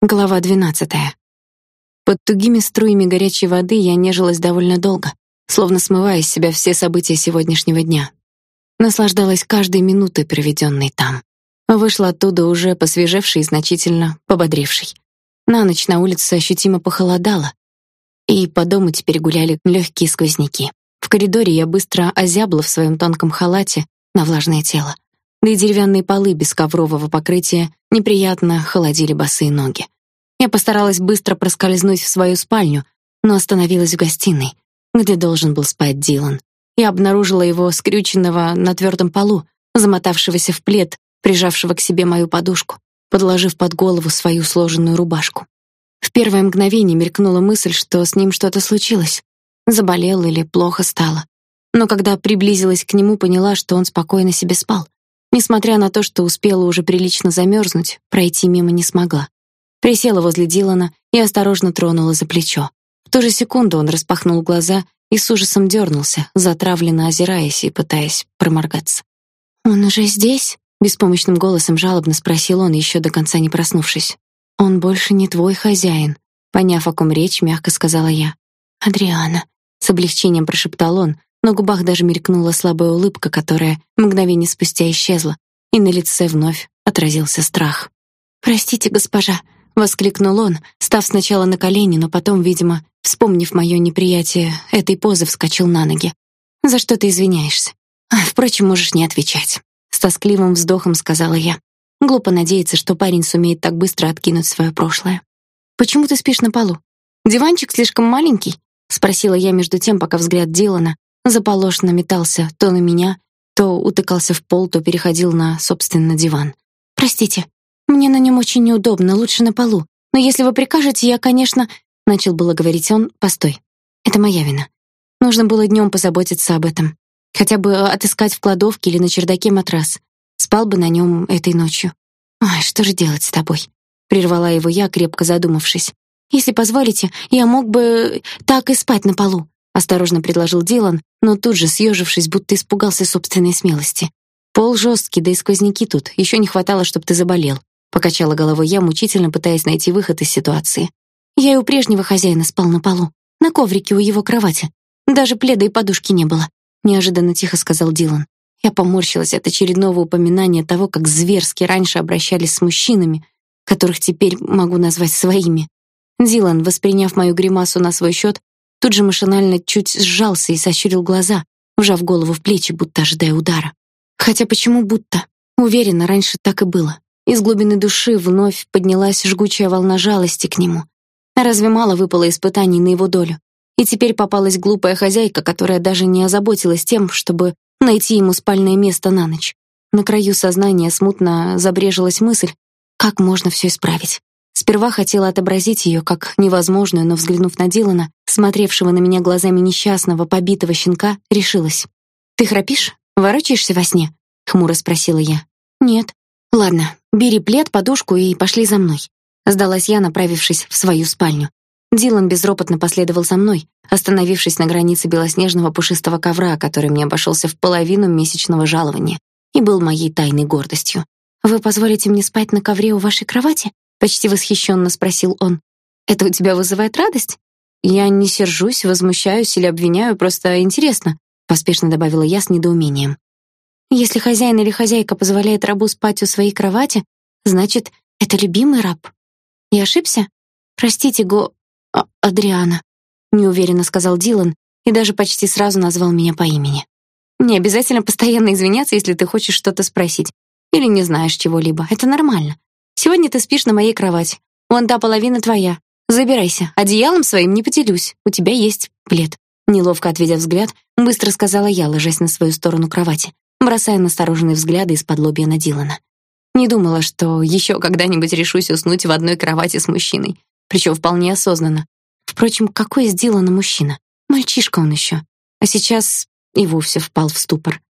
Глава 12. Под тугими струями горячей воды я нежилась довольно долго, словно смывая из себя все события сегодняшнего дня. Наслаждалась каждой минутой, проведенной там. Вышла оттуда уже посвежевшей и значительно пободревшей. На ночь на улице ощутимо похолодало, и по дому теперь гуляли легкие сквозняки. В коридоре я быстро озябла в своем тонком халате на влажное тело да и деревянные полы без коврового покрытия неприятно холодили босые ноги. Я постаралась быстро проскользнуть в свою спальню, но остановилась в гостиной, где должен был спать Дилан. Я обнаружила его скрюченного на твердом полу, замотавшегося в плед, прижавшего к себе мою подушку, подложив под голову свою сложенную рубашку. В первое мгновение мелькнула мысль, что с ним что-то случилось. Заболел или плохо стало. Но когда приблизилась к нему, поняла, что он спокойно себе спал. Несмотря на то, что успела уже прилично замерзнуть, пройти мимо не смогла. Присела возле Дилана и осторожно тронула за плечо. В ту же секунду он распахнул глаза и с ужасом дернулся, затравленно озираясь и пытаясь проморгаться. «Он уже здесь?» — беспомощным голосом жалобно спросил он, еще до конца не проснувшись. «Он больше не твой хозяин», — поняв, о ком речь, мягко сказала я. «Адриана», — с облегчением прошептал он, на губах даже мелькнула слабая улыбка, которая мгновение спустя исчезла, и на лице вновь отразился страх. "Простите, госпожа", воскликнул он, став сначала на колени, но потом, видимо, вспомнив мое неприятие этой позы, вскочил на ноги. "За что ты извиняешься? А, впрочем, можешь не отвечать", с тоскливым вздохом сказала я. Глупо надеяться, что парень сумеет так быстро откинуть свое прошлое. Почему ты спишь на полу? Диванчик слишком маленький, спросила я между тем, пока взгляд Дилана заполошно метался то на меня, то утыкался в пол, то переходил на, собственно, диван. Простите, мне на нем очень неудобно, лучше на полу. Но если вы прикажете, я, конечно, начал было говорить он. Постой. Это моя вина. Нужно было днем позаботиться об этом. Хотя бы отыскать в кладовке или на чердаке матрас. Спал бы на нем этой ночью. Ой, что же делать с тобой? прервала его я, крепко задумавшись. Если позволите, я мог бы так и спать на полу осторожно предложил Дилан, но тут же съежившись, будто испугался собственной смелости. Пол жесткий, да и сквозняки тут. Еще не хватало, чтобы ты заболел. Покачала головой я, мучительно пытаясь найти выход из ситуации. Я и у прежнего хозяина спал на полу, на коврике у его кровати. Даже пледа и подушки не было, неожиданно тихо сказал Дилан. Я поморщилась от очередного упоминания того, как зверски раньше обращались с мужчинами, которых теперь могу назвать своими. Дилан, восприняв мою гримасу на свой счет, Тут же машинально чуть сжался и сощурил глаза, вжав голову в плечи, будто ожидая удара. Хотя почему будто? Уверена, раньше так и было. Из глубины души вновь поднялась жгучая волна жалости к нему. Разве мало выпало испытаний на его долю? И теперь попалась глупая хозяйка, которая даже не озаботилась тем, чтобы найти ему спальное место на ночь. На краю сознания смутно забрежилась мысль, как можно все исправить. Сперва хотела отобразить ее как невозможную, но взглянув на Дилана, смотревшего на меня глазами несчастного, побитого щенка, решилась. Ты храпишь? Ворочаешься во сне? хмуро спросила я. Нет. Ладно, бери плед, подушку и пошли за мной. Сдалась я, направившись в свою спальню. Дилан безропотно последовал за мной, остановившись на границе белоснежного пушистого ковра, который мне обошелся в половину месячного жалования и был моей тайной гордостью. Вы позволите мне спать на ковре у вашей кровати? почти восхищенно спросил он. Это у тебя вызывает радость? Я не сержусь, возмущаюсь или обвиняю, просто интересно, поспешно добавила я с недоумением. Если хозяин или хозяйка позволяет рабу спать у своей кровати, значит, это любимый раб. Я ошибся? Простите, го а, Адриана, неуверенно сказал Дилан и даже почти сразу назвал меня по имени. Не обязательно постоянно извиняться, если ты хочешь что-то спросить или не знаешь чего-либо. Это нормально. Сегодня ты спишь на моей кровати. Вон та половина твоя. Забирайся. Одеялом своим не поделюсь. У тебя есть плед. Неловко отведя взгляд, быстро сказала я, ложась на свою сторону кровати, бросая настороженные взгляды из-под лобья на Дилана. Не думала, что еще когда-нибудь решусь уснуть в одной кровати с мужчиной, причем вполне осознанно. Впрочем, какой из Дилана мужчина? Мальчишка он еще. А сейчас и вовсе впал в ступор.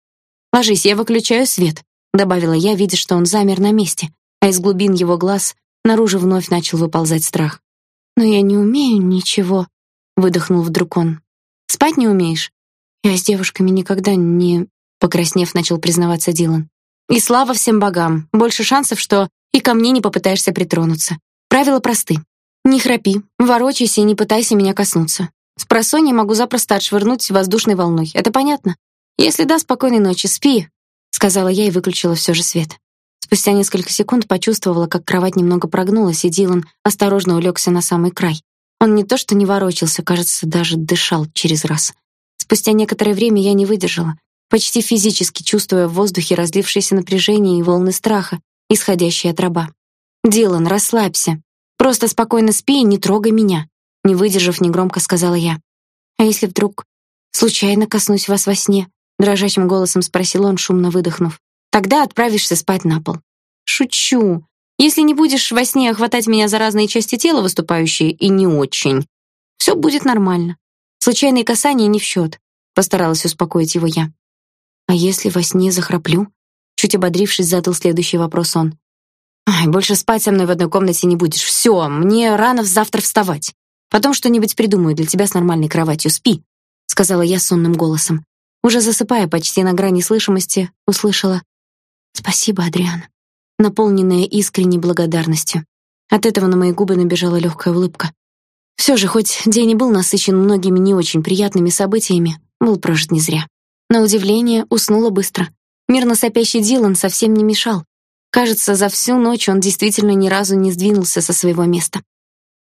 Ложись, я выключаю свет, добавила я, видя, что он замер на месте, а из глубин его глаз наружу вновь начал выползать страх. «Но я не умею ничего», — выдохнул вдруг он. «Спать не умеешь?» «Я с девушками никогда не...» — покраснев, начал признаваться Дилан. «И слава всем богам! Больше шансов, что и ко мне не попытаешься притронуться. Правила просты. Не храпи, ворочайся и не пытайся меня коснуться. С просонья могу запросто отшвырнуть воздушной волной. Это понятно? Если да, спокойной ночи, спи, сказала я и выключила все же свет. Спустя несколько секунд почувствовала, как кровать немного прогнулась, и Дилан осторожно улегся на самый край. Он не то что не ворочался, кажется, даже дышал через раз. Спустя некоторое время я не выдержала, почти физически чувствуя в воздухе разлившееся напряжение и волны страха, исходящие от раба. "Дилан, расслабься. Просто спокойно спи и не трогай меня", не выдержав, негромко сказала я. "А если вдруг случайно коснусь вас во сне?" дрожащим голосом спросил он, шумно выдохнув. "Тогда отправишься спать на пол". "Шучу. Если не будешь во сне хватать меня за разные части тела, выступающие и не очень, все будет нормально. Случайные касания не в счет», — постаралась успокоить его я. А если во сне захраплю? Чуть ободрившись, задал следующий вопрос он. Ай, больше спать со мной в одной комнате не будешь. Все, мне рано завтра вставать. Потом что-нибудь придумаю для тебя с нормальной кроватью. Спи, сказала я сонным голосом. Уже засыпая почти на грани слышимости, услышала: "Спасибо, Адриан" наполненная искренней благодарностью. От этого на мои губы набежала легкая улыбка. Все же, хоть день и был насыщен многими не очень приятными событиями, был прожит не зря. На удивление, уснула быстро. Мирно сопящий Дилан совсем не мешал. Кажется, за всю ночь он действительно ни разу не сдвинулся со своего места.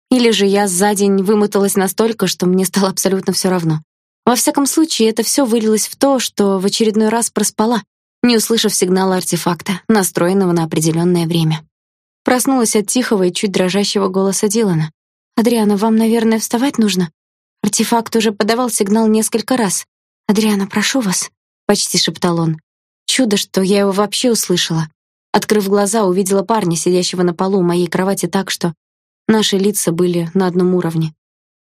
Или же я за день вымоталась настолько, что мне стало абсолютно все равно. Во всяком случае, это все вылилось в то, что в очередной раз проспала, не услышав сигнала артефакта, настроенного на определенное время. Проснулась от тихого и чуть дрожащего голоса Дилана. «Адриана, вам, наверное, вставать нужно?» Артефакт уже подавал сигнал несколько раз. «Адриана, прошу вас», — почти шептал он. Чудо, что я его вообще услышала. Открыв глаза, увидела парня, сидящего на полу моей кровати так, что наши лица были на одном уровне.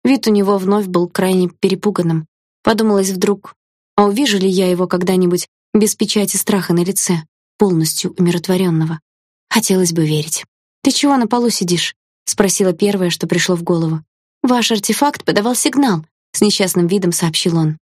Вид у него вновь был крайне перепуганным. Подумалось вдруг, а увижу ли я его когда-нибудь без печати страха на лице, полностью умиротворенного. Хотелось бы верить. Ты чего на полу сидишь? спросила первое, что пришло в голову. Ваш артефакт подавал сигнал, с несчастным видом сообщил он.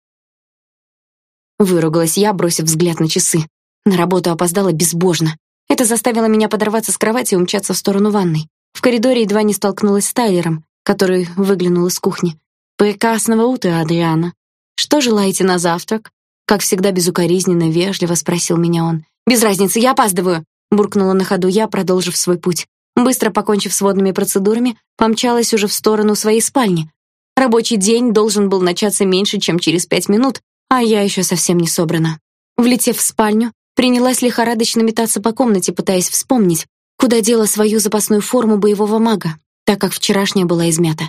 Выругалась я, бросив взгляд на часы. На работу опоздала безбожно. Это заставило меня подорваться с кровати и умчаться в сторону ванной. В коридоре едва не столкнулась с Тайлером, который выглянул из кухни. «Прекрасного утра, Адриана. Что желаете на завтрак?» Как всегда безукоризненно вежливо спросил меня он. Без разницы, я опаздываю, буркнула на ходу я, продолжив свой путь. Быстро покончив с водными процедурами, помчалась уже в сторону своей спальни. Рабочий день должен был начаться меньше, чем через пять минут, а я еще совсем не собрана. Влетев в спальню, принялась лихорадочно метаться по комнате, пытаясь вспомнить, куда дела свою запасную форму боевого мага, так как вчерашняя была измята.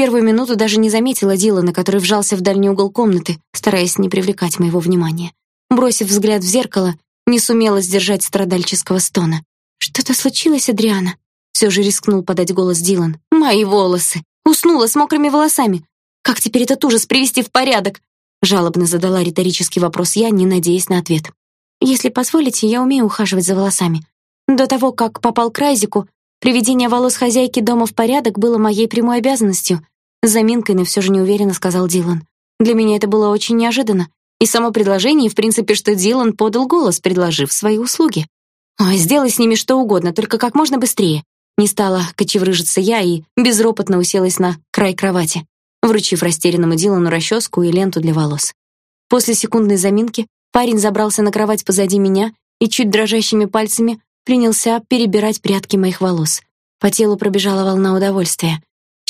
Первую минуту даже не заметила Дилана, который вжался в дальний угол комнаты, стараясь не привлекать моего внимания. Бросив взгляд в зеркало, не сумела сдержать страдальческого стона. Что-то случилось, Адриана? Все же рискнул подать голос Дилан. Мои волосы. Уснула с мокрыми волосами. Как теперь этот ужас привести в порядок? Жалобно задала риторический вопрос я, не надеясь на ответ. Если позволите, я умею ухаживать за волосами. До того, как попал к Райзику, Приведение волос хозяйки дома в порядок было моей прямой обязанностью. С заминкой, но все же неуверенно сказал Дилан. Для меня это было очень неожиданно. И само предложение, в принципе, что Дилан подал голос, предложив свои услуги. Ой, сделай с ними что угодно, только как можно быстрее. Не стала кочеврыжиться я и безропотно уселась на край кровати, вручив растерянному Дилану расческу и ленту для волос. После секундной заминки парень забрался на кровать позади меня и чуть дрожащими пальцами принялся перебирать прядки моих волос. По телу пробежала волна удовольствия.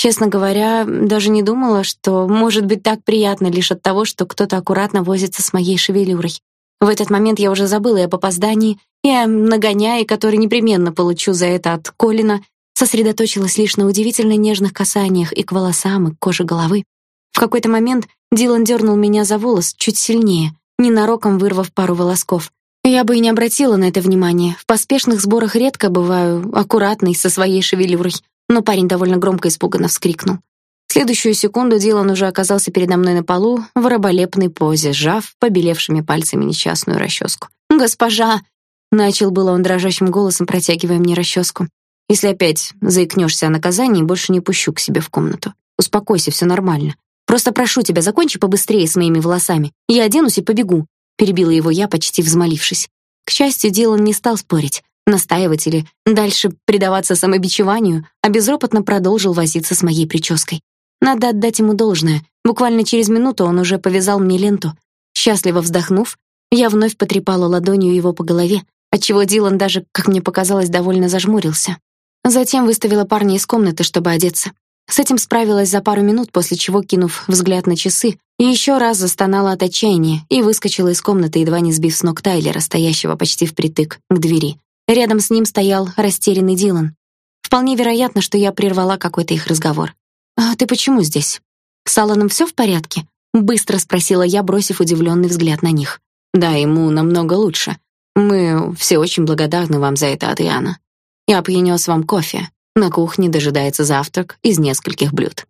Честно говоря, даже не думала, что может быть так приятно лишь от того, что кто-то аккуратно возится с моей шевелюрой. В этот момент я уже забыла и об опоздании, и о нагоняе, который непременно получу за это от Колина, сосредоточилась лишь на удивительно нежных касаниях и к волосам, и к коже головы. В какой-то момент Дилан дернул меня за волос чуть сильнее, ненароком вырвав пару волосков. Я бы и не обратила на это внимания. В поспешных сборах редко бываю аккуратной со своей шевелюрой, но парень довольно громко испуганно вскрикнул. В следующую секунду Дилан уже оказался передо мной на полу в раболепной позе, сжав побелевшими пальцами несчастную расческу. «Госпожа!» — начал было он дрожащим голосом, протягивая мне расческу. «Если опять заикнешься о наказании, больше не пущу к себе в комнату. Успокойся, все нормально. Просто прошу тебя, закончи побыстрее с моими волосами. Я оденусь и побегу перебила его я, почти взмолившись. К счастью, Дилан не стал спорить. Настаивать или дальше предаваться самобичеванию, а безропотно продолжил возиться с моей прической. Надо отдать ему должное. Буквально через минуту он уже повязал мне ленту. Счастливо вздохнув, я вновь потрепала ладонью его по голове, отчего Дилан даже, как мне показалось, довольно зажмурился. Затем выставила парня из комнаты, чтобы одеться. С этим справилась за пару минут, после чего, кинув взгляд на часы, еще раз застонала от отчаяния и выскочила из комнаты, едва не сбив с ног Тайлера, стоящего почти впритык к двери. Рядом с ним стоял растерянный Дилан. Вполне вероятно, что я прервала какой-то их разговор. «А ты почему здесь? С Алланом все в порядке?» — быстро спросила я, бросив удивленный взгляд на них. «Да, ему намного лучше. Мы все очень благодарны вам за это, Адриана. Я принес вам кофе. На кухне дожидается завтрак из нескольких блюд.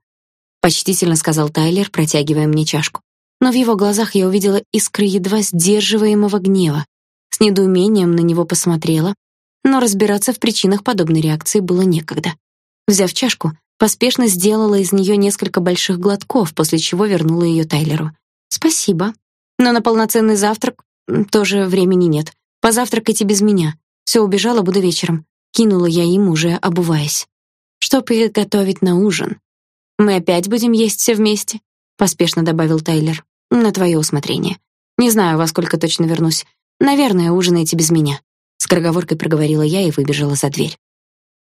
Почтительно сказал Тайлер, протягивая мне чашку. Но в его глазах я увидела искры едва сдерживаемого гнева. С недоумением на него посмотрела, но разбираться в причинах подобной реакции было некогда. Взяв чашку, поспешно сделала из нее несколько больших глотков, после чего вернула ее Тайлеру. Спасибо. Но на полноценный завтрак тоже времени нет. Позавтракайте без меня. Все убежала, буду вечером. Кинула я им, уже обуваясь. Что приготовить на ужин? Мы опять будем есть все вместе, поспешно добавил Тайлер. На твое усмотрение. Не знаю, во сколько точно вернусь. Наверное, ужинаете без меня. Скороговоркой проговорила я и выбежала за дверь.